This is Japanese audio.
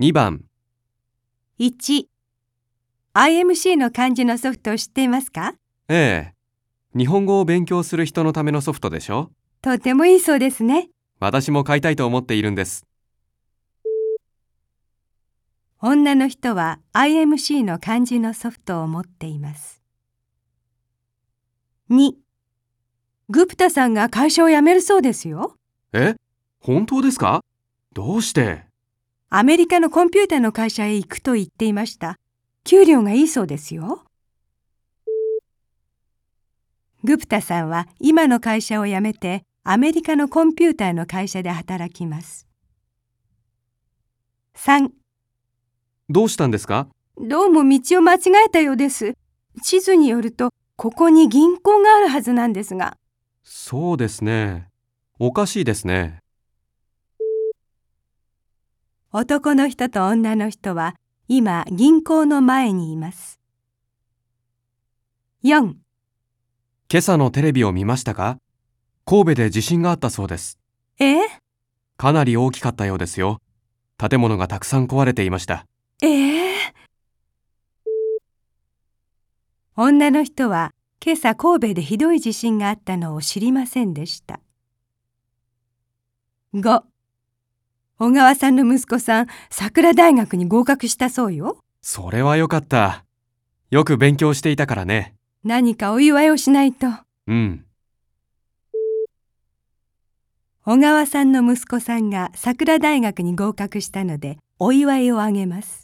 2番、1、IMC の漢字のソフトを知っていますか？ええ。日本語を勉強する人のためのソフトでしょ？とてもいいそうですね。私も買いたいと思っているんです。女の人は IMC の漢字のソフトを持っています。2、グプタさんが会社を辞めるそうですよ。え？本当ですか？どうして？アメリカのコンピューターの会社へ行くと言っていました。給料がいいそうですよ。グプタさんは今の会社を辞めてアメリカのコンピューターの会社で働きます。3. どうしたんですか？どうも道を間違えたようです。地図によるとここに銀行があるはずなんですが。そうですね。おかしいですね。男の人と女の人は今銀行の前にいます。4. 今朝のテレビを見ましたか？神戸で地震があったそうです。え？かなり大きかったようですよ。建物がたくさん壊れていました。え？え女の人は今朝神戸でひどい地震があったのを知りませんでした。5. 小川さんの息子さん、桜大学に合格したそうよ。それはよかった。よく勉強していたからね。何かお祝いをしないと。うん。小川さんの息子さんが桜大学に合格したのでお祝いをあげます。